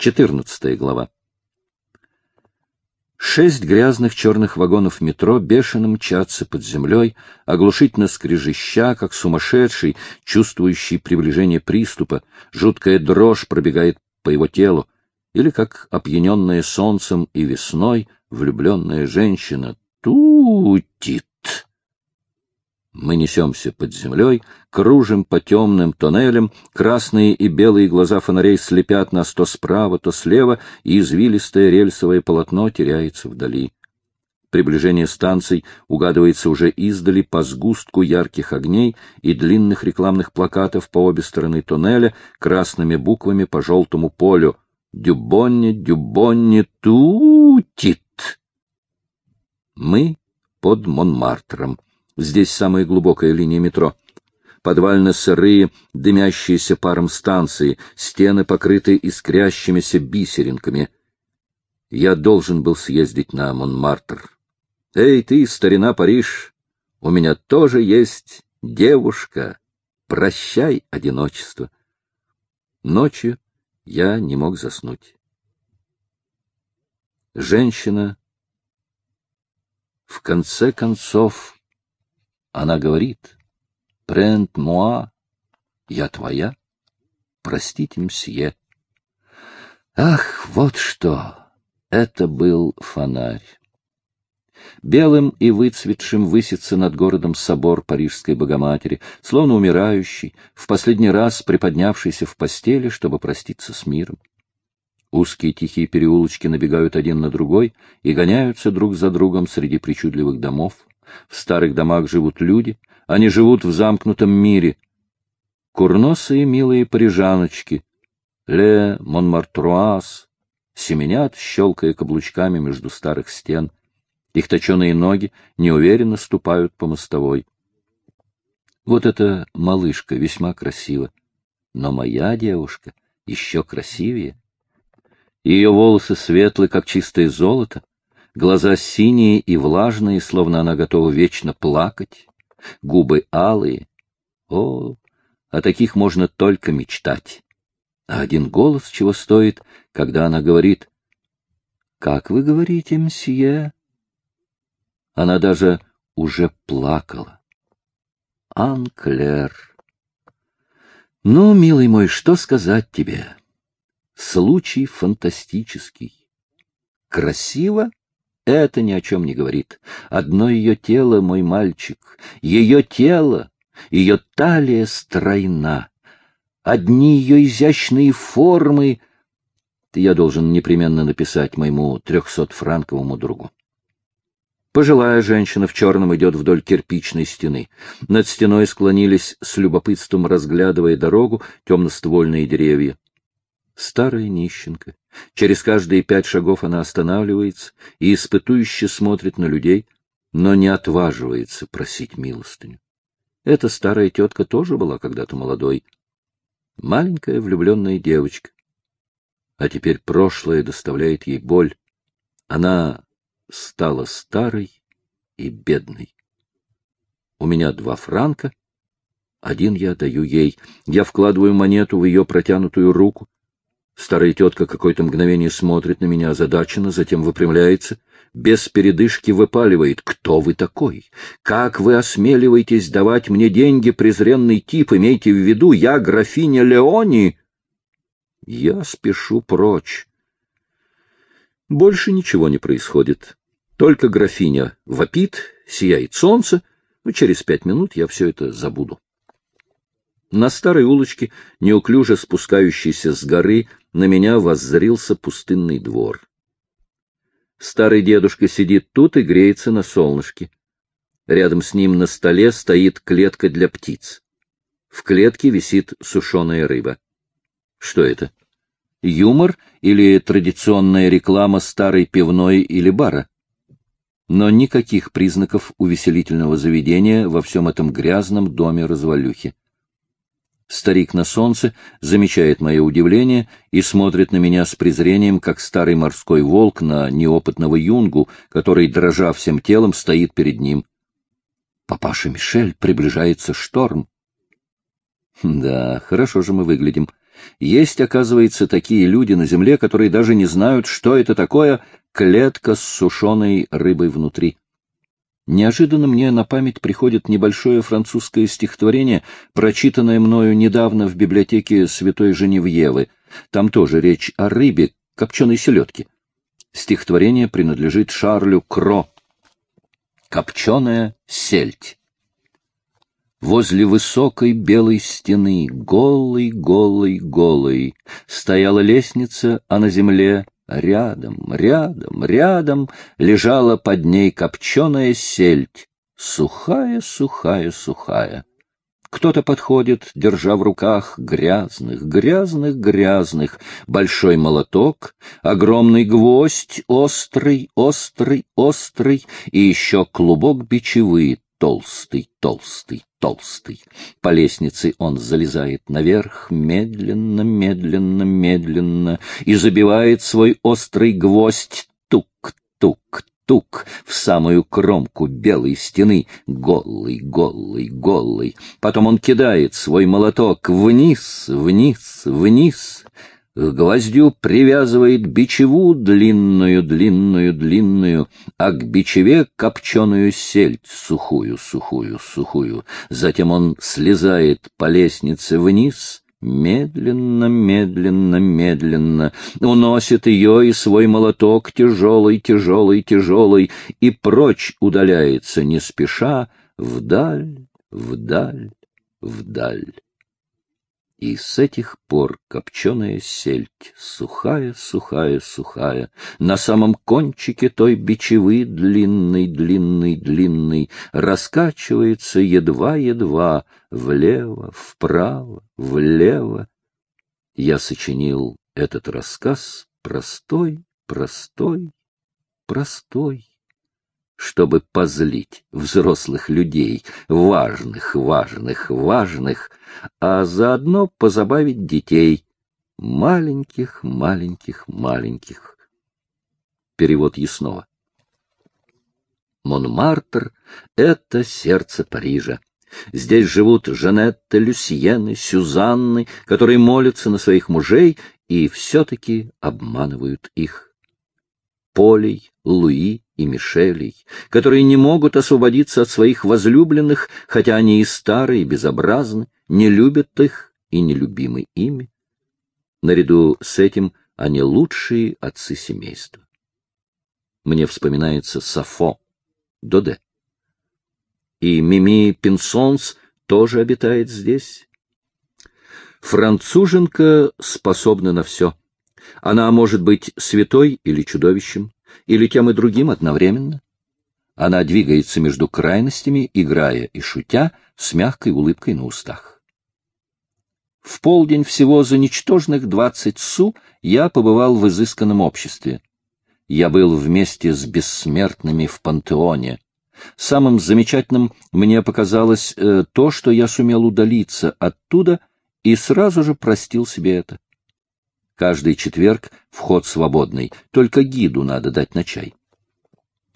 14 глава. Шесть грязных черных вагонов метро бешено мчатся под землей, оглушительно скрежеща, как сумасшедший, чувствующий приближение приступа, жуткая дрожь пробегает по его телу, или как опьяненная солнцем и весной влюбленная женщина тутит. Мы несемся под землей, кружим по темным тоннелям, красные и белые глаза фонарей слепят нас то справа, то слева, и извилистое рельсовое полотно теряется вдали. Приближение станций угадывается уже издали по сгустку ярких огней и длинных рекламных плакатов по обе стороны тоннеля красными буквами по желтому полю «Дюбонни, Дюбонни, тутит». Мы под Монмартром. Здесь самая глубокая линия метро. Подвально-сырые, дымящиеся паром станции, стены покрыты искрящимися бисеринками. Я должен был съездить на Монмартр. Эй, ты, старина Париж, у меня тоже есть девушка. Прощай, одиночество. Ночью я не мог заснуть. Женщина в конце концов она говорит, «Прент муа, я твоя, простите, мсье». Ах, вот что! Это был фонарь. Белым и выцветшим высится над городом собор Парижской Богоматери, словно умирающий, в последний раз приподнявшийся в постели, чтобы проститься с миром. Узкие тихие переулочки набегают один на другой и гоняются друг за другом среди причудливых домов. В старых домах живут люди, они живут в замкнутом мире. Курносые милые парижаночки, Ле Монмартруаз, семенят, щелкая каблучками между старых стен. Их точеные ноги неуверенно ступают по мостовой. Вот эта малышка весьма красива, но моя девушка еще красивее. Ее волосы светлы, как чистое золото, глаза синие и влажные, словно она готова вечно плакать, губы алые. О, о таких можно только мечтать. А один голос чего стоит, когда она говорит «Как вы говорите, мсье?» Она даже уже плакала. Анклер. Ну, милый мой, что сказать тебе? Случай фантастический. Красиво? Это ни о чем не говорит. Одно ее тело, мой мальчик, ее тело, ее талия стройна. Одни ее изящные формы... Я должен непременно написать моему трехсотфранковому другу. Пожилая женщина в черном идет вдоль кирпичной стены. Над стеной склонились с любопытством, разглядывая дорогу, темноствольные деревья. Старая нищенка. Через каждые пять шагов она останавливается и испытующе смотрит на людей, но не отваживается просить милостыню. Эта старая тетка тоже была когда-то молодой. Маленькая влюбленная девочка. А теперь прошлое доставляет ей боль. Она стала старой и бедной. У меня два франка, один я даю ей. Я вкладываю монету в ее протянутую руку. Старая тетка какое-то мгновение смотрит на меня озадаченно, затем выпрямляется, без передышки выпаливает. «Кто вы такой? Как вы осмеливаетесь давать мне деньги, презренный тип? Имейте в виду, я графиня Леони!» Я спешу прочь. Больше ничего не происходит. Только графиня вопит, сияет солнце, но через пять минут я все это забуду. На старой улочке, неуклюже спускающейся с горы, на меня воззрился пустынный двор. Старый дедушка сидит тут и греется на солнышке. Рядом с ним на столе стоит клетка для птиц. В клетке висит сушеная рыба. Что это? Юмор или традиционная реклама старой пивной или бара? Но никаких признаков увеселительного заведения во всем этом грязном доме развалюхи. Старик на солнце замечает мое удивление и смотрит на меня с презрением, как старый морской волк на неопытного юнгу, который, дрожа всем телом, стоит перед ним. Папаша Мишель, приближается шторм. Да, хорошо же мы выглядим. Есть, оказывается, такие люди на земле, которые даже не знают, что это такое клетка с сушеной рыбой внутри. Неожиданно мне на память приходит небольшое французское стихотворение, прочитанное мною недавно в библиотеке Святой Женевьевы. Там тоже речь о рыбе, копченой селедке. Стихотворение принадлежит Шарлю Кро. «Копченая сельдь». Возле высокой белой стены, голой, голой, голой, стояла лестница, а на земле рядом, рядом, рядом лежала под ней копченая сельдь, сухая, сухая, сухая. Кто-то подходит, держа в руках грязных, грязных, грязных, большой молоток, огромный гвоздь, острый, острый, острый, и еще клубок бичевы, толстый, толстый, толстый. По лестнице он залезает наверх, медленно, медленно, медленно, и забивает свой острый гвоздь тук-тук, тук в самую кромку белой стены, голый, голый, голый. Потом он кидает свой молоток вниз, вниз, вниз, к гвоздю привязывает бичеву длинную, длинную, длинную, а к бичеве копченую сельдь сухую, сухую, сухую. Затем он слезает по лестнице вниз, медленно, медленно, медленно, уносит ее и свой молоток тяжелый, тяжелый, тяжелый, и прочь удаляется не спеша, вдаль, вдаль, вдаль. И с этих пор копченая сельдь, сухая, сухая, сухая, на самом кончике той бичевы длинный, длинный, длинный, раскачивается едва-едва влево, вправо, влево. Я сочинил этот рассказ простой, простой, простой чтобы позлить взрослых людей, важных, важных, важных, а заодно позабавить детей, маленьких, маленьких, маленьких. Перевод Яснова. Монмартр — это сердце Парижа. Здесь живут Жанетта, Люсьены, Сюзанны, которые молятся на своих мужей и все-таки обманывают их. Полей, Луи, и Мишелей, которые не могут освободиться от своих возлюбленных, хотя они и старые, и безобразны, не любят их и не любимы ими. Наряду с этим они лучшие отцы семейства. Мне вспоминается Сафо, Доде. И Мими Пинсонс тоже обитает здесь. Француженка способна на все. Она может быть святой или чудовищем, или тем и другим одновременно. Она двигается между крайностями, играя и шутя, с мягкой улыбкой на устах. В полдень всего за ничтожных двадцать су я побывал в изысканном обществе. Я был вместе с бессмертными в пантеоне. Самым замечательным мне показалось э, то, что я сумел удалиться оттуда и сразу же простил себе это. Каждый четверг вход свободный, только гиду надо дать на чай.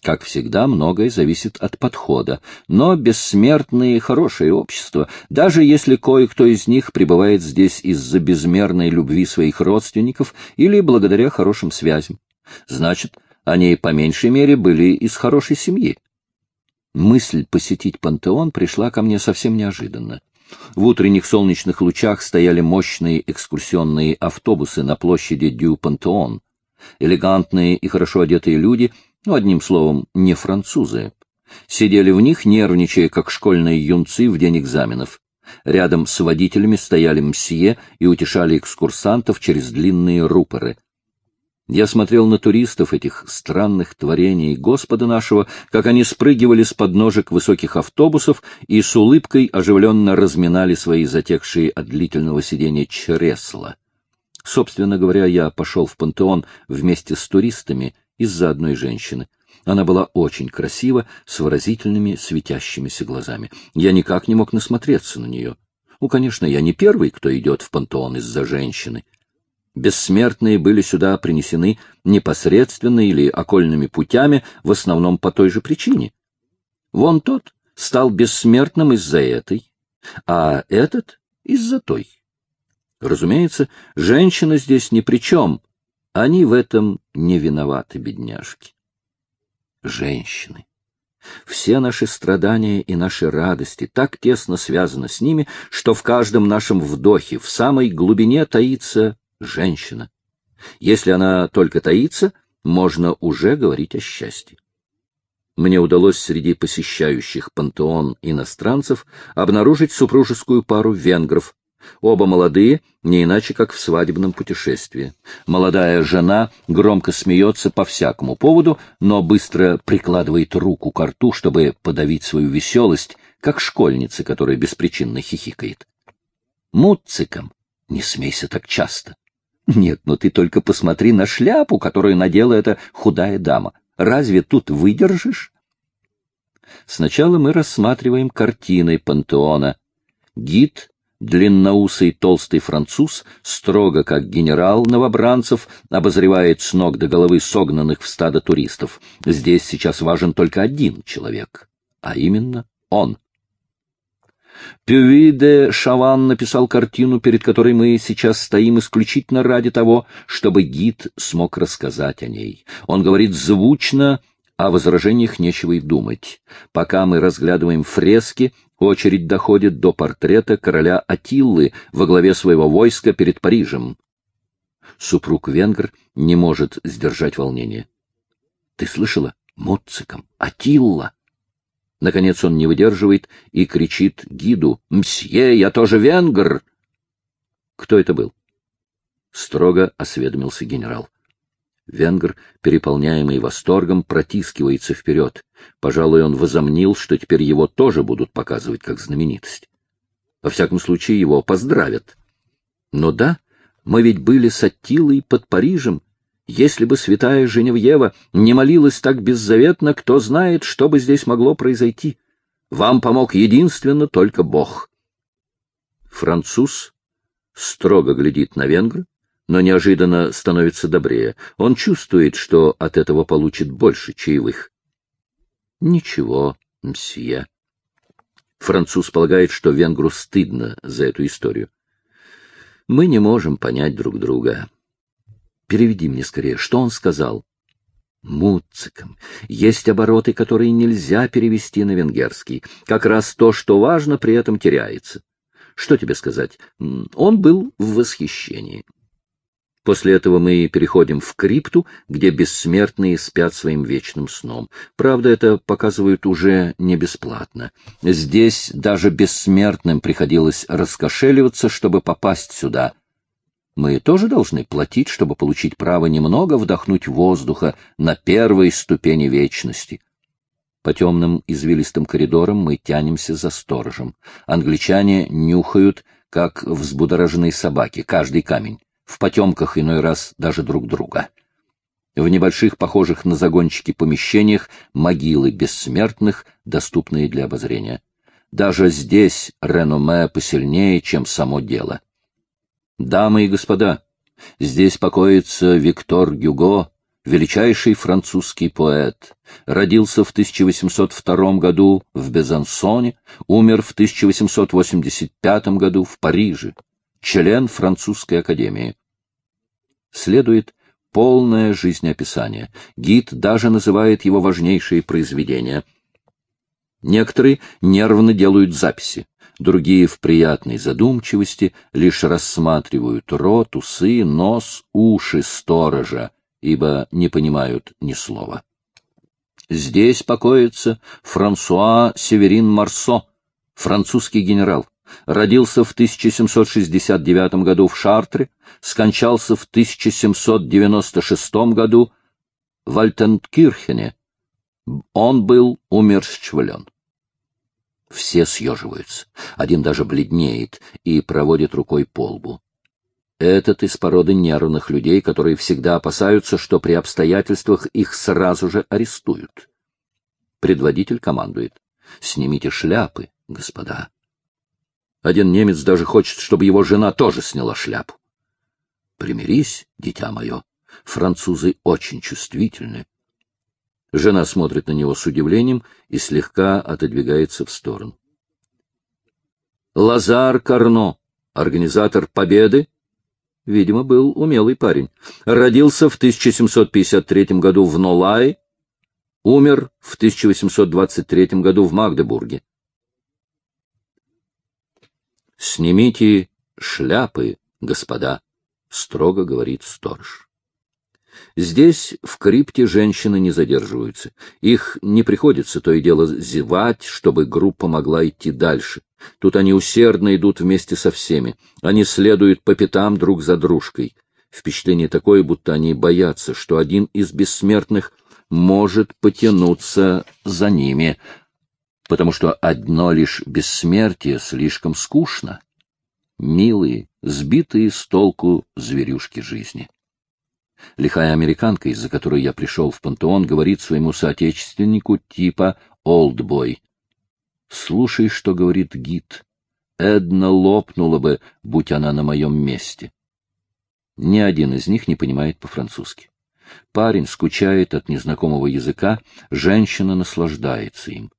Как всегда, многое зависит от подхода, но бессмертные — хорошее общество, даже если кое-кто из них пребывает здесь из-за безмерной любви своих родственников или благодаря хорошим связям. Значит, они по меньшей мере были из хорошей семьи. Мысль посетить пантеон пришла ко мне совсем неожиданно. В утренних солнечных лучах стояли мощные экскурсионные автобусы на площади Дю-Пантеон. Элегантные и хорошо одетые люди, ну, одним словом, не французы, сидели в них, нервничая, как школьные юнцы в день экзаменов. Рядом с водителями стояли мсье и утешали экскурсантов через длинные рупоры — я смотрел на туристов этих странных творений Господа нашего, как они спрыгивали с подножек высоких автобусов и с улыбкой оживленно разминали свои затекшие от длительного сидения чресла. Собственно говоря, я пошел в пантеон вместе с туристами из-за одной женщины. Она была очень красива, с выразительными светящимися глазами. Я никак не мог насмотреться на нее. Ну, конечно, я не первый, кто идет в пантеон из-за женщины. Бессмертные были сюда принесены непосредственно или окольными путями, в основном по той же причине. Вон тот стал бессмертным из-за этой, а этот — из-за той. Разумеется, женщина здесь ни при чем. Они в этом не виноваты, бедняжки. Женщины. Все наши страдания и наши радости так тесно связаны с ними, что в каждом нашем вдохе, в самой глубине таится женщина. Если она только таится, можно уже говорить о счастье. Мне удалось среди посещающих пантеон иностранцев обнаружить супружескую пару венгров, Оба молодые, не иначе как в свадебном путешествии. Молодая жена громко смеется по всякому поводу, но быстро прикладывает руку к рту, чтобы подавить свою веселость, как школьница, которая беспричинно хихикает. Муциком, не смейся так часто. Нет, но ты только посмотри на шляпу, которую надела эта худая дама. Разве тут выдержишь? Сначала мы рассматриваем картины пантеона. Гид Длинноусый толстый француз, строго как генерал новобранцев, обозревает с ног до головы согнанных в стадо туристов. Здесь сейчас важен только один человек, а именно он. Пюви де Шаван написал картину, перед которой мы сейчас стоим исключительно ради того, чтобы гид смог рассказать о ней. Он говорит звучно, о возражениях нечего и думать. Пока мы разглядываем фрески, очередь доходит до портрета короля Атиллы во главе своего войска перед Парижем. Супруг Венгр не может сдержать волнение. — Ты слышала? Моциком. Атилла. Наконец он не выдерживает и кричит гиду. — Мсье, я тоже венгр! — Кто это был? — строго осведомился генерал. Венгр, переполняемый восторгом, протискивается вперед. Пожалуй, он возомнил, что теперь его тоже будут показывать как знаменитость. Во всяком случае, его поздравят. Но да, мы ведь были с Аттилой под Парижем. Если бы святая Женевьева не молилась так беззаветно, кто знает, что бы здесь могло произойти. Вам помог единственно только Бог. Француз строго глядит на венгра, но неожиданно становится добрее. Он чувствует, что от этого получит больше чаевых. Ничего, мсье. Француз полагает, что венгру стыдно за эту историю. Мы не можем понять друг друга. Переведи мне скорее, что он сказал. Муциком. Есть обороты, которые нельзя перевести на венгерский. Как раз то, что важно, при этом теряется. Что тебе сказать? Он был в восхищении. После этого мы переходим в крипту, где бессмертные спят своим вечным сном. Правда, это показывают уже не бесплатно. Здесь даже бессмертным приходилось раскошеливаться, чтобы попасть сюда. Мы тоже должны платить, чтобы получить право немного вдохнуть воздуха на первой ступени вечности. По темным извилистым коридорам мы тянемся за сторожем. Англичане нюхают, как взбудораженные собаки, каждый камень в потемках иной раз даже друг друга. В небольших, похожих на загончики помещениях, могилы бессмертных, доступные для обозрения. Даже здесь реноме посильнее, чем само дело. Дамы и господа, здесь покоится Виктор Гюго, величайший французский поэт. Родился в 1802 году в Безансоне, умер в 1885 году в Париже член французской академии. Следует полное жизнеописание. Гид даже называет его важнейшие произведения. Некоторые нервно делают записи, другие в приятной задумчивости лишь рассматривают рот, усы, нос, уши сторожа, ибо не понимают ни слова. Здесь покоится Франсуа Северин Марсо, французский генерал родился в 1769 году в Шартре, скончался в 1796 году в Альтенкирхене. Он был умерщвлен. Все съеживаются, один даже бледнеет и проводит рукой по лбу. Этот из породы нервных людей, которые всегда опасаются, что при обстоятельствах их сразу же арестуют. Предводитель командует. «Снимите шляпы, господа». Один немец даже хочет, чтобы его жена тоже сняла шляпу. Примирись, дитя мое, французы очень чувствительны. Жена смотрит на него с удивлением и слегка отодвигается в сторону. Лазар Карно, организатор победы, видимо, был умелый парень. Родился в 1753 году в Нолае, умер в 1823 году в Магдебурге. «Снимите шляпы, господа», — строго говорит сторож. Здесь в крипте женщины не задерживаются. Их не приходится то и дело зевать, чтобы группа могла идти дальше. Тут они усердно идут вместе со всеми. Они следуют по пятам друг за дружкой. Впечатление такое, будто они боятся, что один из бессмертных может потянуться за ними, потому что одно лишь бессмертие слишком скучно. Милые, сбитые с толку зверюшки жизни. Лихая американка, из-за которой я пришел в пантеон, говорит своему соотечественнику типа «олдбой». Слушай, что говорит гид. Эдна лопнула бы, будь она на моем месте. Ни один из них не понимает по-французски. Парень скучает от незнакомого языка, женщина наслаждается им.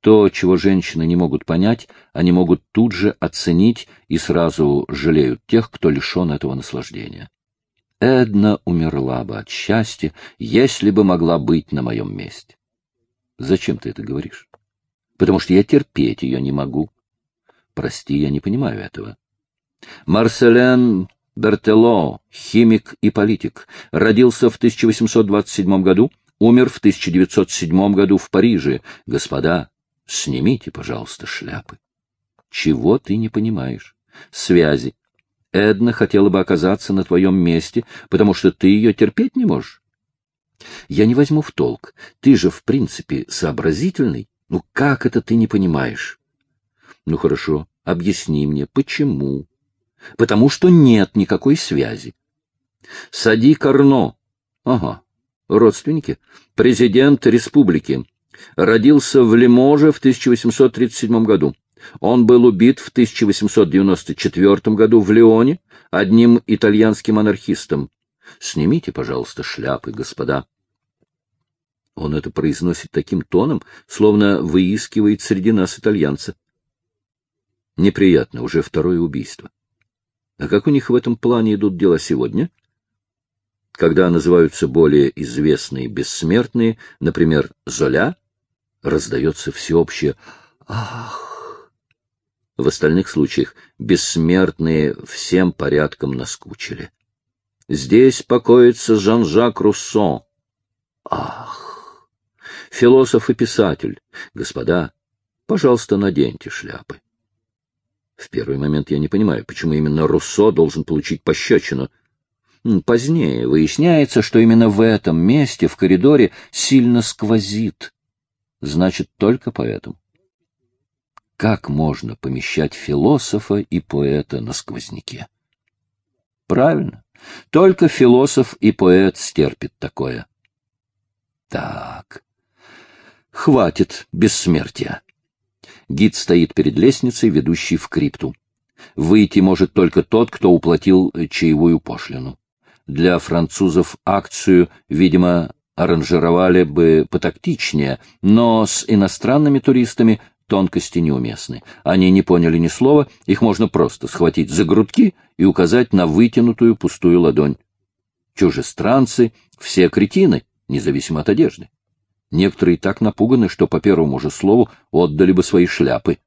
То, чего женщины не могут понять, они могут тут же оценить и сразу жалеют тех, кто лишен этого наслаждения. Эдна умерла бы от счастья, если бы могла быть на моем месте. Зачем ты это говоришь? Потому что я терпеть ее не могу. Прости, я не понимаю этого. Марселен Бертело, химик и политик, родился в 1827 году, умер в 1907 году в Париже. Господа, снимите, пожалуйста, шляпы. Чего ты не понимаешь? Связи, Эдна хотела бы оказаться на твоем месте, потому что ты ее терпеть не можешь. Я не возьму в толк. Ты же, в принципе, сообразительный. Ну, как это ты не понимаешь? Ну, хорошо, объясни мне, почему? Потому что нет никакой связи. Сади Карно. Ага, родственники. Президент республики. Родился в Лиможе в 1837 году. Он был убит в 1894 году в Лионе одним итальянским анархистом. Снимите, пожалуйста, шляпы, господа. Он это произносит таким тоном, словно выискивает среди нас итальянца. Неприятно, уже второе убийство. А как у них в этом плане идут дела сегодня? Когда называются более известные бессмертные, например, Золя, раздается всеобщее «Ах!» В остальных случаях бессмертные всем порядком наскучили. Здесь покоится Жан-Жак Руссо. Ах! Философ и писатель. Господа, пожалуйста, наденьте шляпы. В первый момент я не понимаю, почему именно Руссо должен получить пощечину. Позднее выясняется, что именно в этом месте, в коридоре, сильно сквозит. Значит, только поэтому как можно помещать философа и поэта на сквозняке. Правильно. Только философ и поэт стерпит такое. Так. Хватит бессмертия. Гид стоит перед лестницей, ведущей в крипту. Выйти может только тот, кто уплатил чаевую пошлину. Для французов акцию, видимо, аранжировали бы потактичнее, но с иностранными туристами тонкости неуместны. Они не поняли ни слова, их можно просто схватить за грудки и указать на вытянутую пустую ладонь. Чужестранцы — все кретины, независимо от одежды. Некоторые так напуганы, что по первому же слову отдали бы свои шляпы.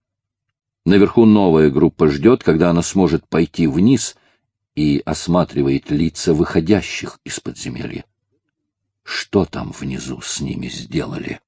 Наверху новая группа ждет, когда она сможет пойти вниз и осматривает лица выходящих из подземелья. Что там внизу с ними сделали?